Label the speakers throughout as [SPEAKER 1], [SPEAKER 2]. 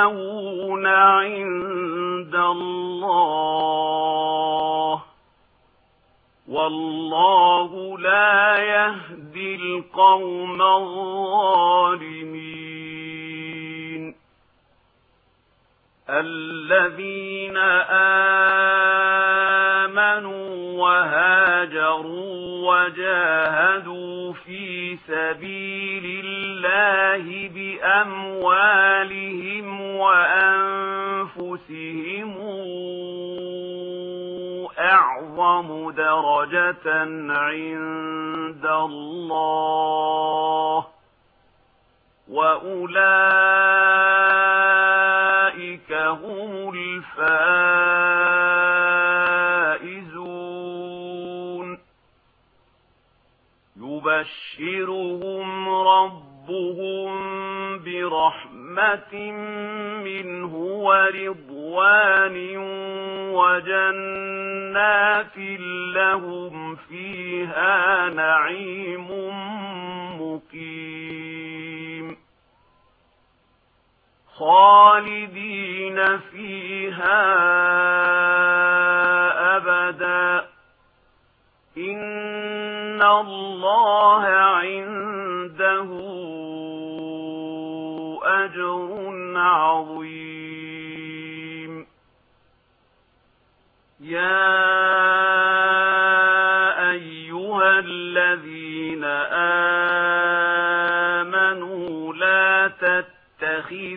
[SPEAKER 1] يستوون عند الله والله لا يهدي القوم الظالمين الذين آمنوا وهاجروا وجاهدوا في سبيل الله بأموالهم وأنفسهم أعظم درجة عند الله وأولئك هم الفائزون يبشرهم ربهم برحمة جَنَّاتٍ لَّهُمْ فِيهَا نَعِيمٌ مُقِيمٌ خَالِدِينَ فِيهَا أَبَدًا إِنَّ اللَّهَ عِندَهُ أَجْرٌ عَظِيمٌ يا أيها الذين آمنوا لا تتخذوا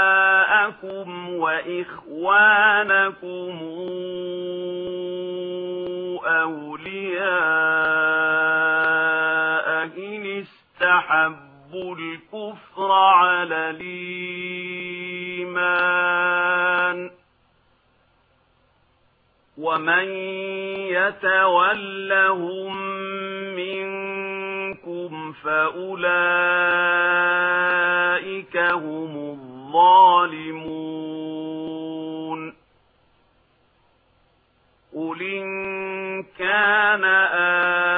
[SPEAKER 1] آباءكم وإخوانكم أولياء إن استحبوا رب الكفر على الإيمان. ومن يتولهم منكم فأولئك هم الظالمون. قل إن كان آمَنَ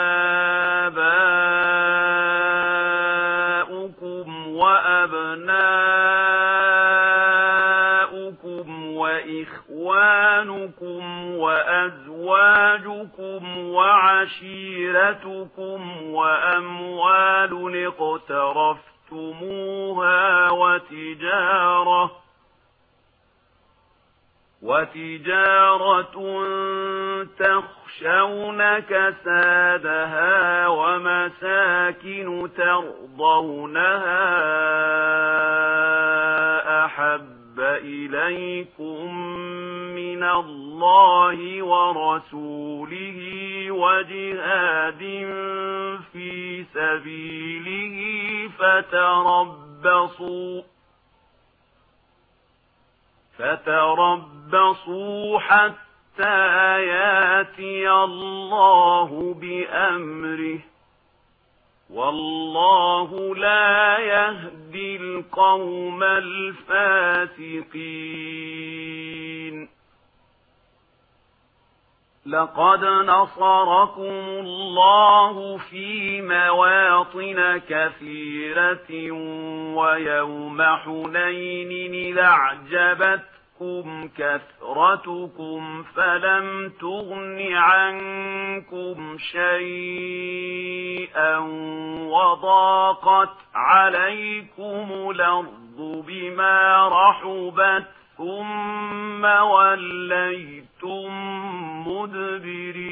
[SPEAKER 1] إخوانكم وأزواجكم وعشيرتكم وأموال اقترفتموها وتجارة وتجارة تخشون كسادها ومساكن ترضونها أحب إليكم من الله ورسوله وجهاد في سبيله فتربصوا فتربصوا حتى ياتي الله بأمره والله لا يهدي يهدي القوم الفاسقين. لقد نصركم الله في مواطن كثيرة ويوم حنين إذا غرتكم كثرتكم فلم تغن عنكم شيئا وضاقت عليكم الأرض بما رحبت ثم وليتم مدبرين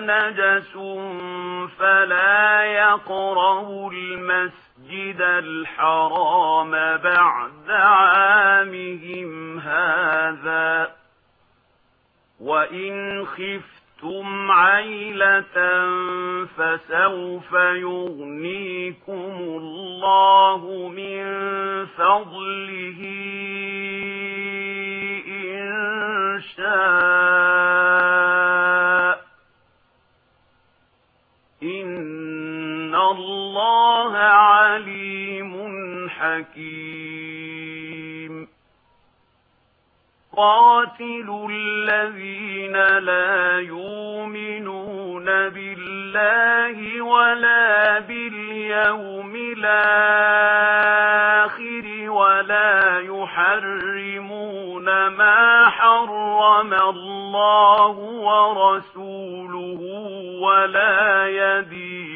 [SPEAKER 1] نجس فلا يقرب المسجد الحرام بعد عامهم هذا. وإن خفتم عيلة فسوف يغنيكم الله من حكيم. قاتلوا الذين لا يؤمنون بالله ولا باليوم الآخر ولا يحرمون ما حرم الله ورسوله ولا يدين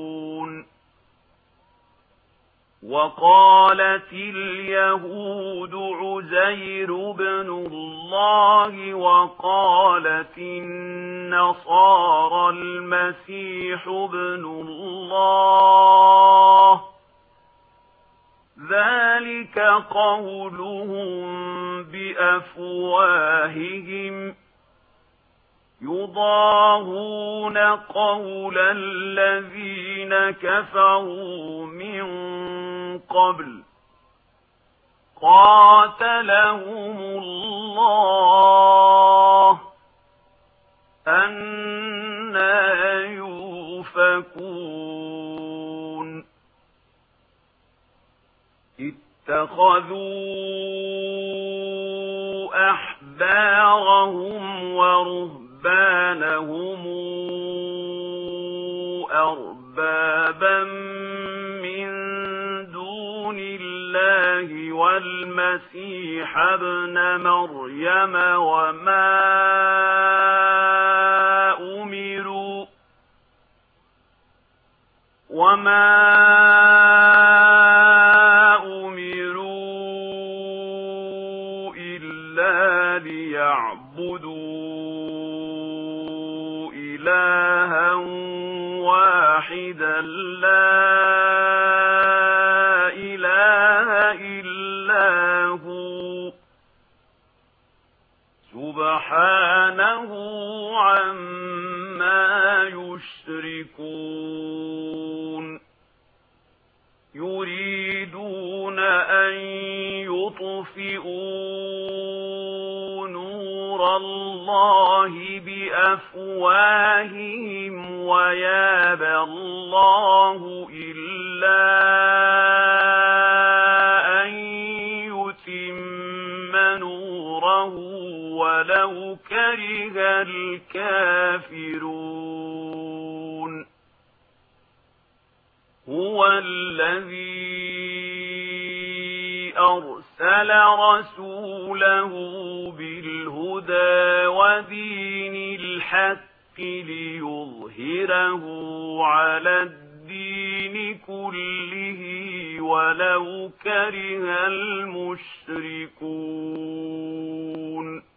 [SPEAKER 1] وقالت اليهود عزير بن الله وقالت النصارى المسيح بن الله. ذلك قولهم بأفواههم. يضاهون قول الذين كفروا من قبل قاتلهم الله أنا يوفكون اتخذوا أحبارهم ورهبهم رهبانهم أَرْبَابًا مِنْ دُونِ اللَّهِ وَالْمَسِيحَ ابْنَ مَرْيَمَ وَمَا أُمِرُوا وَمَا إلها واحدا لا إله إلا هو سبحانه عما يشركون يريدون أن يطفئوا نور الله الله بأفواههم ويابى الله إلا أن يتم نوره ولو كره الكافرون له بالهدى ودين الحق ليظهره على الدين كله ولو كره المشركون